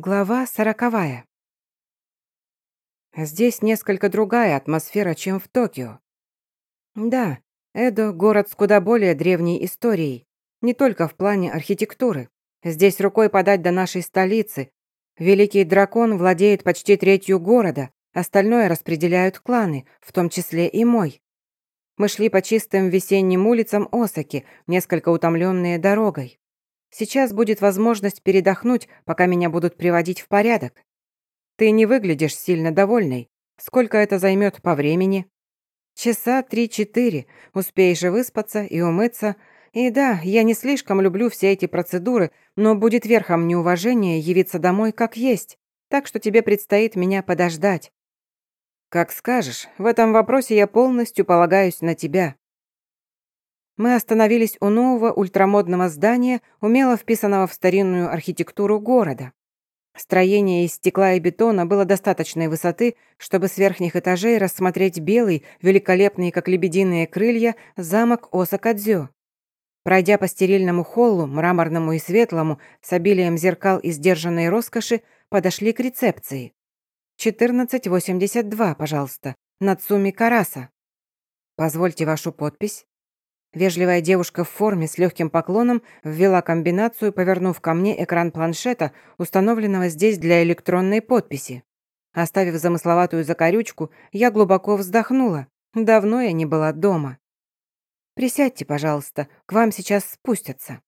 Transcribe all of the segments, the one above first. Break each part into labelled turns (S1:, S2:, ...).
S1: Глава сороковая. Здесь несколько другая атмосфера, чем в Токио. Да, Эдо – город с куда более древней историей, не только в плане архитектуры. Здесь рукой подать до нашей столицы. Великий дракон владеет почти третью города, остальное распределяют кланы, в том числе и мой. Мы шли по чистым весенним улицам Осаки, несколько утомленные дорогой. Сейчас будет возможность передохнуть, пока меня будут приводить в порядок. Ты не выглядишь сильно довольной. Сколько это займет по времени? Часа три-четыре. Успеешь и выспаться, и умыться. И да, я не слишком люблю все эти процедуры, но будет верхом неуважения явиться домой как есть. Так что тебе предстоит меня подождать. Как скажешь, в этом вопросе я полностью полагаюсь на тебя. Мы остановились у нового ультрамодного здания, умело вписанного в старинную архитектуру города. Строение из стекла и бетона было достаточной высоты, чтобы с верхних этажей рассмотреть белый, великолепный, как лебединые крылья, замок Осакадзё. Пройдя по стерильному холлу, мраморному и светлому, с обилием зеркал и сдержанной роскоши, подошли к рецепции. «1482, пожалуйста, Нацуми Караса». «Позвольте вашу подпись». Вежливая девушка в форме с легким поклоном ввела комбинацию, повернув ко мне экран планшета, установленного здесь для электронной подписи. Оставив замысловатую закорючку, я глубоко вздохнула. Давно я не была дома. «Присядьте, пожалуйста, к вам сейчас спустятся».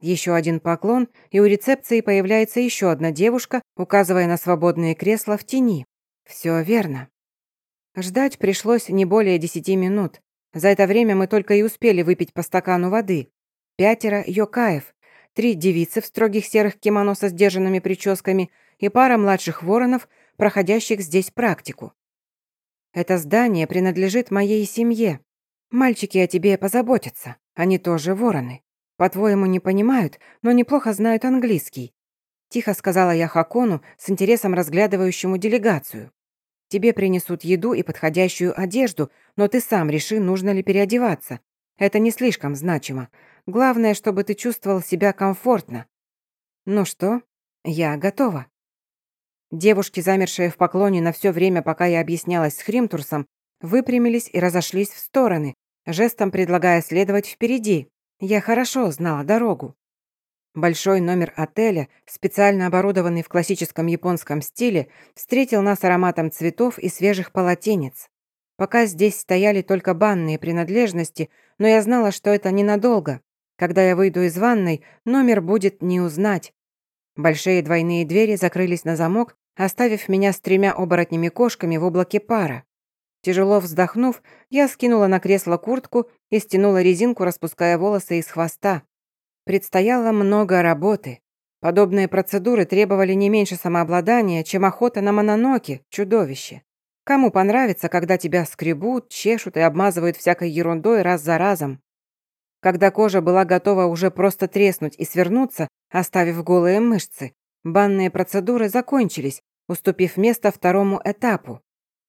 S1: Еще один поклон, и у рецепции появляется еще одна девушка, указывая на свободные кресла в тени. Все верно. Ждать пришлось не более десяти минут. За это время мы только и успели выпить по стакану воды. Пятеро йокаев, три девицы в строгих серых кимоно со сдержанными прическами и пара младших воронов, проходящих здесь практику. Это здание принадлежит моей семье. Мальчики о тебе позаботятся. Они тоже вороны. По-твоему, не понимают, но неплохо знают английский. Тихо сказала я Хакону, с интересом разглядывающему делегацию. Тебе принесут еду и подходящую одежду, но ты сам реши, нужно ли переодеваться. Это не слишком значимо. Главное, чтобы ты чувствовал себя комфортно. Ну что, я готова. Девушки, замершие в поклоне на все время, пока я объяснялась с Хримтурсом, выпрямились и разошлись в стороны, жестом предлагая следовать впереди. Я хорошо знала дорогу. Большой номер отеля, специально оборудованный в классическом японском стиле, встретил нас ароматом цветов и свежих полотенец. Пока здесь стояли только банные принадлежности, но я знала, что это ненадолго. Когда я выйду из ванной, номер будет не узнать. Большие двойные двери закрылись на замок, оставив меня с тремя оборотнями-кошками в облаке пара. Тяжело вздохнув, я скинула на кресло куртку и стянула резинку, распуская волосы из хвоста. Предстояло много работы. Подобные процедуры требовали не меньше самообладания, чем охота на мононоке, чудовище. Кому понравится, когда тебя скребут, чешут и обмазывают всякой ерундой раз за разом? Когда кожа была готова уже просто треснуть и свернуться, оставив голые мышцы, банные процедуры закончились, уступив место второму этапу.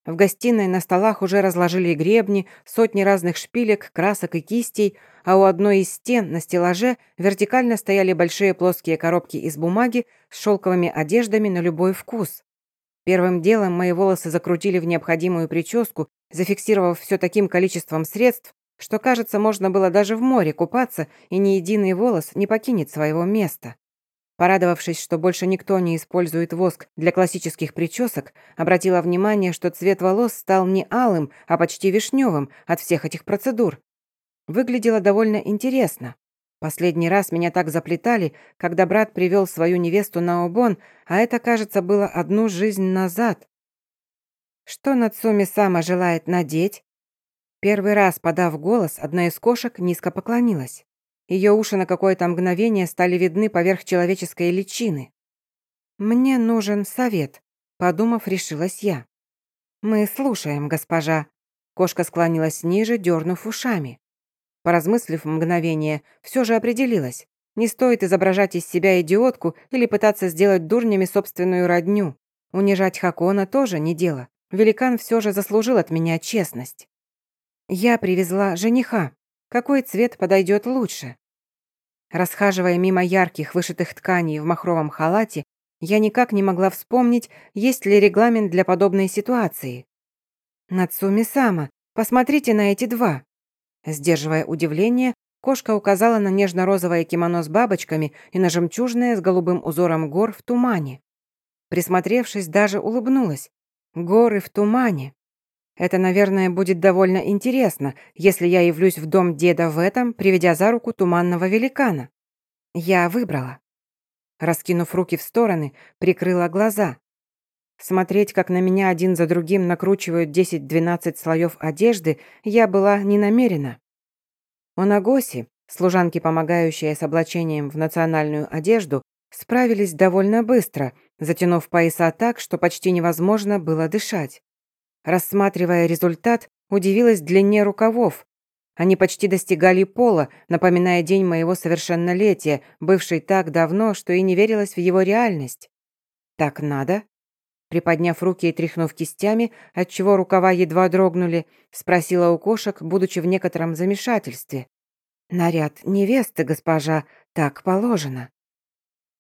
S1: В гостиной на столах уже разложили гребни, сотни разных шпилек, красок и кистей, а у одной из стен на стеллаже вертикально стояли большие плоские коробки из бумаги с шелковыми одеждами на любой вкус. Первым делом мои волосы закрутили в необходимую прическу, зафиксировав все таким количеством средств, что, кажется, можно было даже в море купаться, и ни единый волос не покинет своего места. Порадовавшись, что больше никто не использует воск для классических причесок, обратила внимание, что цвет волос стал не алым, а почти вишневым от всех этих процедур. Выглядело довольно интересно. Последний раз меня так заплетали, когда брат привел свою невесту на Обон, а это, кажется, было одну жизнь назад. Что Нацуми сама желает надеть? Первый раз, подав голос, одна из кошек низко поклонилась. Ее уши на какое-то мгновение стали видны поверх человеческой личины. «Мне нужен совет», — подумав, решилась я. «Мы слушаем, госпожа». Кошка склонилась ниже, дернув ушами. Поразмыслив мгновение, все же определилась. Не стоит изображать из себя идиотку или пытаться сделать дурнями собственную родню. Унижать Хакона тоже не дело. Великан все же заслужил от меня честность. Я привезла жениха. Какой цвет подойдет лучше? Расхаживая мимо ярких вышитых тканей в махровом халате, Я никак не могла вспомнить, есть ли регламент для подобной ситуации. «Нацуми-сама, посмотрите на эти два!» Сдерживая удивление, кошка указала на нежно-розовое кимоно с бабочками и на жемчужное с голубым узором гор в тумане. Присмотревшись, даже улыбнулась. «Горы в тумане!» Это, наверное, будет довольно интересно, если я явлюсь в дом деда в этом, приведя за руку туманного великана. Я выбрала. Раскинув руки в стороны, прикрыла глаза. Смотреть, как на меня один за другим накручивают 10-12 слоев одежды, я была не намерена. У Нагоси, служанки, помогающие с облачением в национальную одежду, справились довольно быстро, затянув пояса так, что почти невозможно было дышать. Рассматривая результат, удивилась длине рукавов. Они почти достигали пола, напоминая день моего совершеннолетия, бывший так давно, что и не верилось в его реальность. «Так надо?» Приподняв руки и тряхнув кистями, отчего рукава едва дрогнули, спросила у кошек, будучи в некотором замешательстве. «Наряд невесты, госпожа, так положено».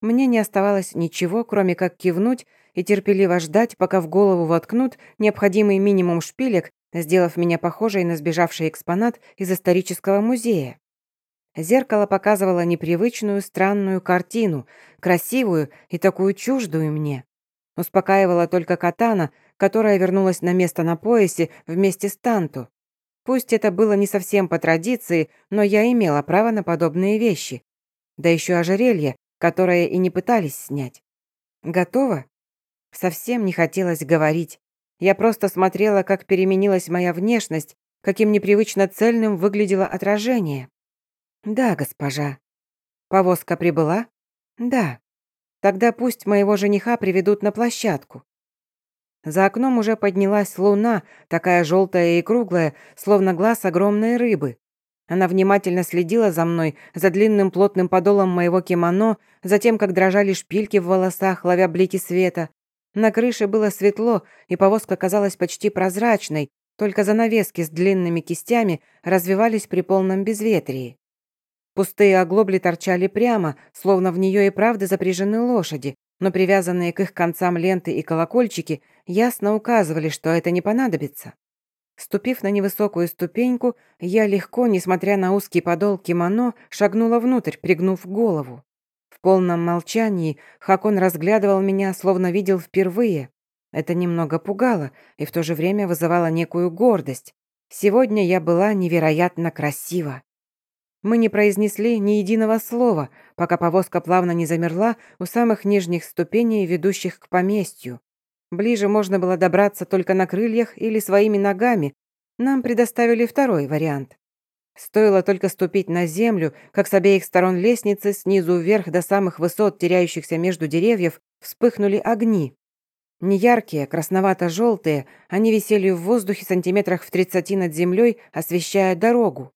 S1: Мне не оставалось ничего, кроме как кивнуть и терпеливо ждать, пока в голову воткнут необходимый минимум шпилек, сделав меня похожей на сбежавший экспонат из исторического музея. Зеркало показывало непривычную странную картину, красивую и такую чуждую мне. Успокаивала только катана, которая вернулась на место на поясе вместе с Танту. Пусть это было не совсем по традиции, но я имела право на подобные вещи. Да еще ожерелье, которое и не пытались снять. Готово? Совсем не хотелось говорить. Я просто смотрела, как переменилась моя внешность, каким непривычно цельным выглядело отражение. «Да, госпожа». «Повозка прибыла?» «Да». «Тогда пусть моего жениха приведут на площадку». За окном уже поднялась луна, такая желтая и круглая, словно глаз огромной рыбы. Она внимательно следила за мной, за длинным плотным подолом моего кимоно, за тем, как дрожали шпильки в волосах, ловя блики света, на крыше было светло, и повозка казалась почти прозрачной, только занавески с длинными кистями развивались при полном безветрии. Пустые оглобли торчали прямо, словно в нее и правда запряжены лошади, но привязанные к их концам ленты и колокольчики ясно указывали, что это не понадобится. Ступив на невысокую ступеньку, я легко, несмотря на узкий подол кимоно, шагнула внутрь, пригнув голову полном молчании Хакон разглядывал меня, словно видел впервые. Это немного пугало и в то же время вызывало некую гордость. Сегодня я была невероятно красива. Мы не произнесли ни единого слова, пока повозка плавно не замерла у самых нижних ступеней, ведущих к поместью. Ближе можно было добраться только на крыльях или своими ногами. Нам предоставили второй вариант. Стоило только ступить на землю, как с обеих сторон лестницы, снизу вверх до самых высот, теряющихся между деревьев, вспыхнули огни. Неяркие, красновато-желтые, они висели в воздухе сантиметрах в тридцати над землей, освещая дорогу.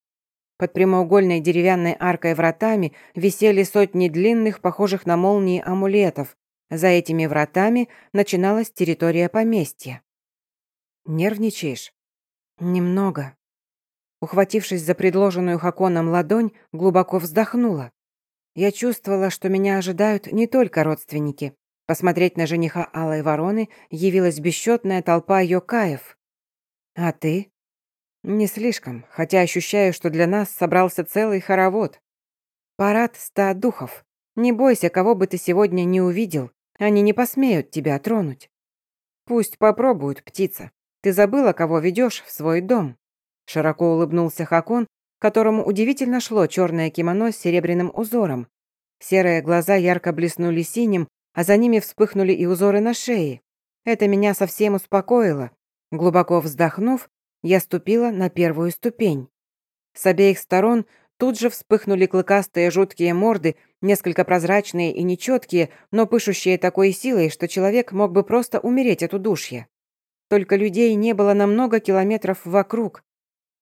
S1: Под прямоугольной деревянной аркой вратами висели сотни длинных, похожих на молнии амулетов. За этими вратами начиналась территория поместья. «Нервничаешь?» «Немного», Ухватившись за предложенную Хаконом ладонь, глубоко вздохнула. Я чувствовала, что меня ожидают не только родственники. Посмотреть на жениха Алой Вороны явилась бесчетная толпа йокаев. А ты? Не слишком, хотя ощущаю, что для нас собрался целый хоровод. Парад ста духов. Не бойся, кого бы ты сегодня не увидел. Они не посмеют тебя тронуть. Пусть попробуют, птица. Ты забыла, кого ведешь в свой дом. Широко улыбнулся Хакон, которому удивительно шло черное кимоно с серебряным узором. Серые глаза ярко блеснули синим, а за ними вспыхнули и узоры на шее. Это меня совсем успокоило. Глубоко вздохнув, я ступила на первую ступень. С обеих сторон тут же вспыхнули клыкастые жуткие морды, несколько прозрачные и нечеткие, но пышущие такой силой, что человек мог бы просто умереть от удушья. Только людей не было на много километров вокруг.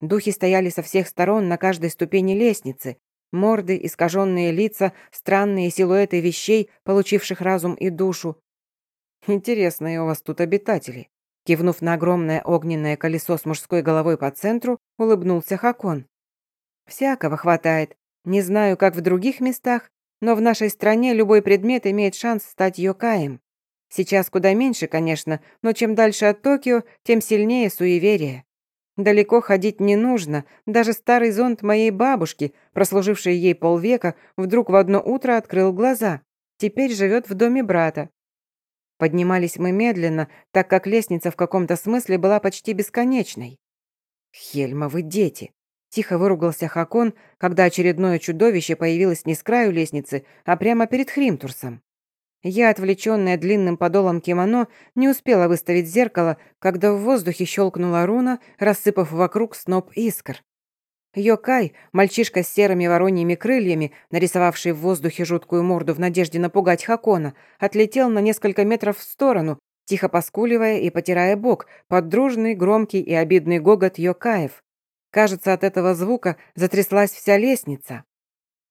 S1: Духи стояли со всех сторон на каждой ступени лестницы. Морды, искаженные лица, странные силуэты вещей, получивших разум и душу. «Интересные у вас тут обитатели», Кивнув на огромное огненное колесо с мужской головой по центру, улыбнулся Хакон. «Всякого хватает. Не знаю, как в других местах, но в нашей стране любой предмет имеет шанс стать йокаем. Сейчас куда меньше, конечно, но чем дальше от Токио, тем сильнее суеверие. Далеко ходить не нужно, даже старый зонт моей бабушки, прослуживший ей полвека, вдруг в одно утро открыл глаза. Теперь живет в доме брата. Поднимались мы медленно, так как лестница в каком-то смысле была почти бесконечной. «Хельмовы дети!» Тихо выругался Хакон, когда очередное чудовище появилось не с краю лестницы, а прямо перед Хримтурсом. Я, отвлеченная длинным подолом кимоно, не успела выставить зеркало, когда в воздухе щелкнула руна, рассыпав вокруг сноп искр. Йокай, мальчишка с серыми вороньими крыльями, нарисовавший в воздухе жуткую морду в надежде напугать Хакона, отлетел на несколько метров в сторону, тихо поскуливая и потирая бок под дружный, громкий и обидный гогот Йокаев. Кажется, от этого звука затряслась вся лестница.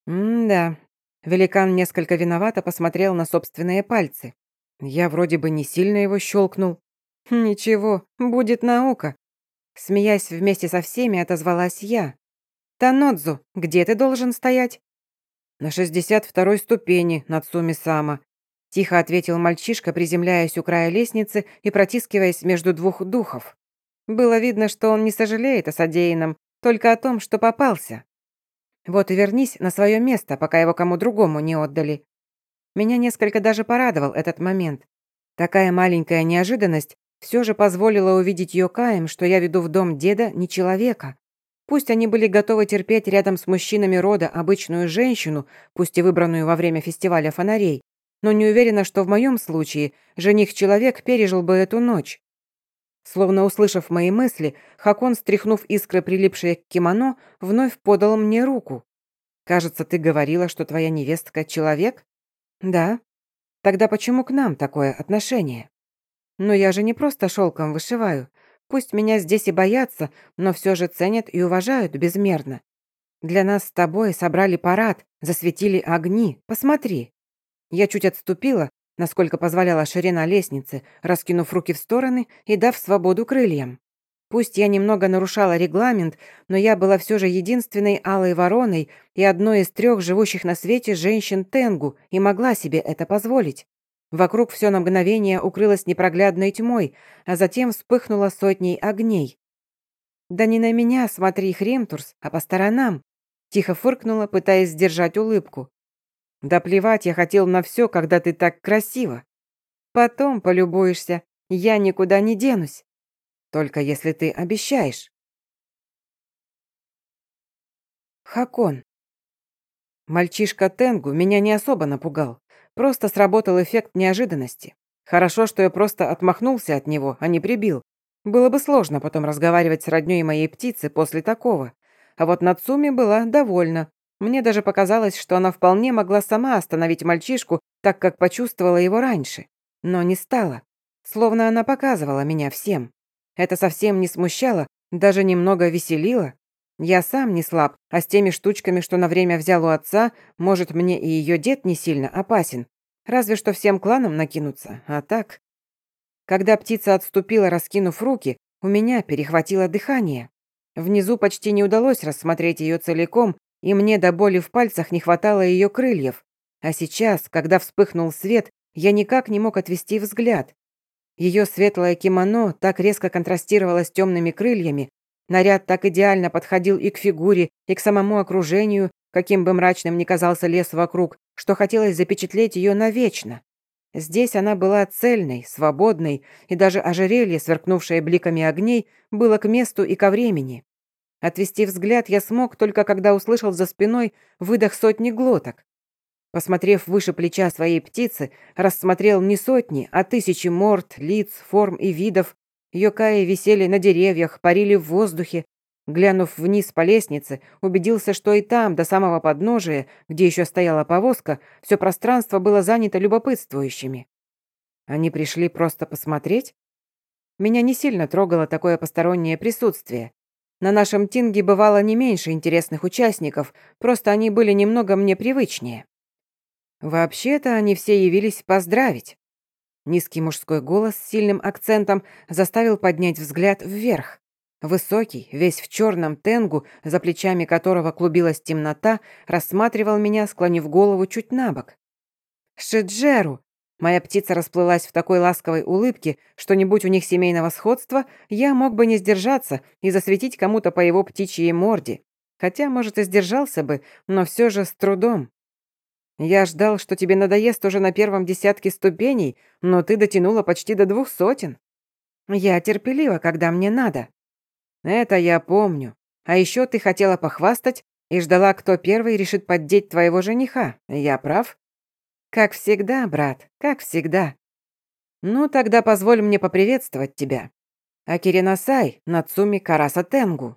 S1: М-да, Великан несколько виновато посмотрел на собственные пальцы. Я вроде бы не сильно его щелкнул. «Ничего, будет наука». Смеясь вместе со всеми, отозвалась я. «Танодзу, где ты должен стоять?» «На шестьдесят второй ступени, Нацуми Сама», тихо ответил мальчишка, приземляясь у края лестницы и протискиваясь между двух духов. Было видно, что он не сожалеет о содеянном, только о том, что попался. Вот и вернись на свое место, пока его кому другому не отдали. Меня несколько даже порадовал этот момент. Такая маленькая неожиданность все же позволила увидеть Йокаем, что я веду в дом деда не человека. Пусть они были готовы терпеть рядом с мужчинами рода обычную женщину, пусть и выбранную во время фестиваля фонарей, но не уверена, что в моем случае жених-человек пережил бы эту ночь. Словно услышав мои мысли, Хакон, стряхнув искры, прилипшие к кимоно, вновь подал мне руку. «Кажется, ты говорила, что твоя невестка — человек?» «Да». «Тогда почему к нам такое отношение?» «Но я же не просто шелком вышиваю. Пусть меня здесь и боятся, но все же ценят и уважают безмерно. Для нас с тобой собрали парад, засветили огни. Посмотри». Я чуть отступила, насколько позволяла ширина лестницы, раскинув руки в стороны и дав свободу крыльям. Пусть я немного нарушала регламент, но я была все же единственной алой вороной и одной из трех живущих на свете женщин Тенгу и могла себе это позволить. Вокруг все на мгновение укрылось непроглядной тьмой, а затем вспыхнуло сотней огней. «Да не на меня, смотри, Хремтурс, а по сторонам!» Тихо фыркнула, пытаясь сдержать улыбку. Да плевать я хотел на все, когда ты так красива. Потом полюбуешься, я никуда не денусь. Только если ты обещаешь. Хакон. Мальчишка Тенгу меня не особо напугал. Просто сработал эффект неожиданности. Хорошо, что я просто отмахнулся от него, а не прибил. Было бы сложно потом разговаривать с роднёй моей птицы после такого. А вот Нацуми была довольна, мне даже показалось, что она вполне могла сама остановить мальчишку, так как почувствовала его раньше. Но не стала. Словно она показывала меня всем. Это совсем не смущало, даже немного веселило. Я сам не слаб, а с теми штучками, что на время взял у отца, может, мне и ее дед не сильно опасен. Разве что всем кланам накинуться, а так... Когда птица отступила, раскинув руки, у меня перехватило дыхание. Внизу почти не удалось рассмотреть ее целиком, и мне до боли в пальцах не хватало ее крыльев. А сейчас, когда вспыхнул свет, я никак не мог отвести взгляд. Ее светлое кимоно так резко контрастировало с темными крыльями, наряд так идеально подходил и к фигуре, и к самому окружению, каким бы мрачным ни казался лес вокруг, что хотелось запечатлеть ее навечно. Здесь она была цельной, свободной, и даже ожерелье, сверкнувшее бликами огней, было к месту и ко времени. Отвести взгляд я смог только когда услышал за спиной выдох сотни глоток. Посмотрев выше плеча своей птицы, рассмотрел не сотни, а тысячи морд, лиц, форм и видов. Йокаи висели на деревьях, парили в воздухе. Глянув вниз по лестнице, убедился, что и там, до самого подножия, где еще стояла повозка, все пространство было занято любопытствующими. Они пришли просто посмотреть? Меня не сильно трогало такое постороннее присутствие. На нашем тинге бывало не меньше интересных участников, просто они были немного мне привычнее. Вообще-то они все явились поздравить. Низкий мужской голос с сильным акцентом заставил поднять взгляд вверх. Высокий, весь в черном тенгу, за плечами которого клубилась темнота, рассматривал меня, склонив голову чуть на бок. «Шиджеру!» Моя птица расплылась в такой ласковой улыбке, что не будь у них семейного сходства, я мог бы не сдержаться и засветить кому-то по его птичьей морде. Хотя, может, и сдержался бы, но все же с трудом. Я ждал, что тебе надоест уже на первом десятке ступеней, но ты дотянула почти до двух сотен. Я терпелива, когда мне надо. Это я помню. А еще ты хотела похвастать и ждала, кто первый решит поддеть твоего жениха. Я прав? Как всегда, брат, как всегда. Ну, тогда позволь мне поприветствовать тебя. Акиринасай, Нацуми Караса Тенгу.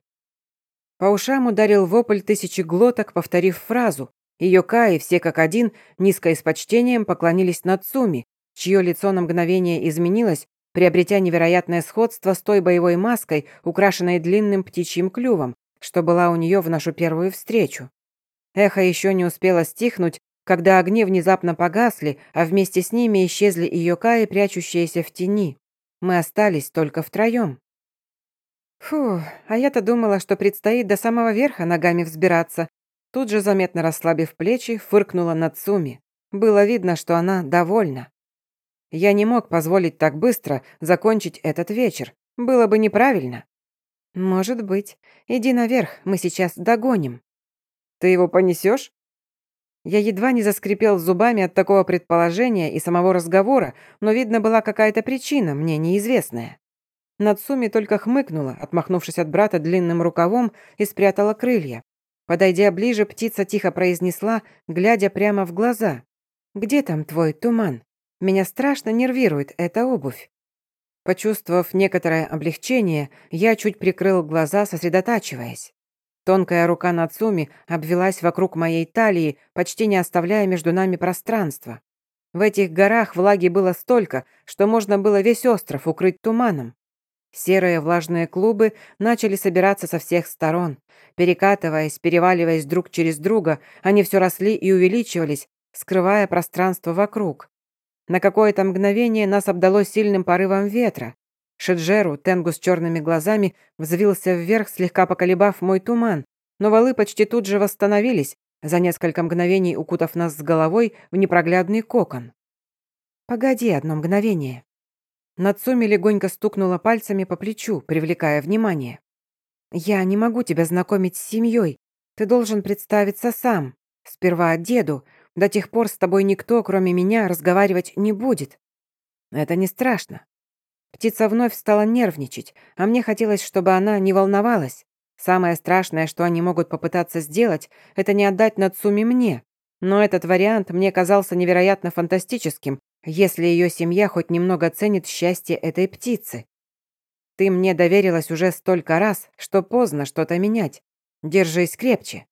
S1: По ушам ударил вопль тысячи глоток, повторив фразу, ее Каи, все как один, низко и с почтением поклонились Нацуми, чье лицо на мгновение изменилось, приобретя невероятное сходство с той боевой маской, украшенной длинным птичьим клювом, что была у нее в нашу первую встречу. Эхо еще не успело стихнуть, когда огни внезапно погасли, а вместе с ними исчезли ее Каи, прячущиеся в тени. Мы остались только втроем. Фу, а я-то думала, что предстоит до самого верха ногами взбираться, Тут же, заметно расслабив плечи, фыркнула Нацуми. Было видно, что она довольна. Я не мог позволить так быстро закончить этот вечер. Было бы неправильно. Может быть. Иди наверх, мы сейчас догоним. Ты его понесешь? Я едва не заскрипел зубами от такого предположения и самого разговора, но, видно, была какая-то причина, мне неизвестная. Нацуми только хмыкнула, отмахнувшись от брата длинным рукавом, и спрятала крылья. Подойдя ближе, птица тихо произнесла, глядя прямо в глаза. «Где там твой туман? Меня страшно нервирует эта обувь». Почувствовав некоторое облегчение, я чуть прикрыл глаза, сосредотачиваясь. Тонкая рука Нацуми обвелась вокруг моей талии, почти не оставляя между нами пространства. В этих горах влаги было столько, что можно было весь остров укрыть туманом. Серые влажные клубы начали собираться со всех сторон. Перекатываясь, переваливаясь друг через друга, они все росли и увеличивались, скрывая пространство вокруг. На какое-то мгновение нас обдало сильным порывом ветра. Шеджеру, Тенгу с черными глазами, взвился вверх, слегка поколебав мой туман, но валы почти тут же восстановились, за несколько мгновений укутав нас с головой в непроглядный кокон. «Погоди одно мгновение», Нацуми легонько стукнула пальцами по плечу, привлекая внимание. «Я не могу тебя знакомить с семьей. Ты должен представиться сам. Сперва деду. До тех пор с тобой никто, кроме меня, разговаривать не будет. Это не страшно». Птица вновь стала нервничать, а мне хотелось, чтобы она не волновалась. Самое страшное, что они могут попытаться сделать, это не отдать Нацуми мне. Но этот вариант мне казался невероятно фантастическим, если ее семья хоть немного ценит счастье этой птицы. Ты мне доверилась уже столько раз, что поздно что-то менять. Держись крепче.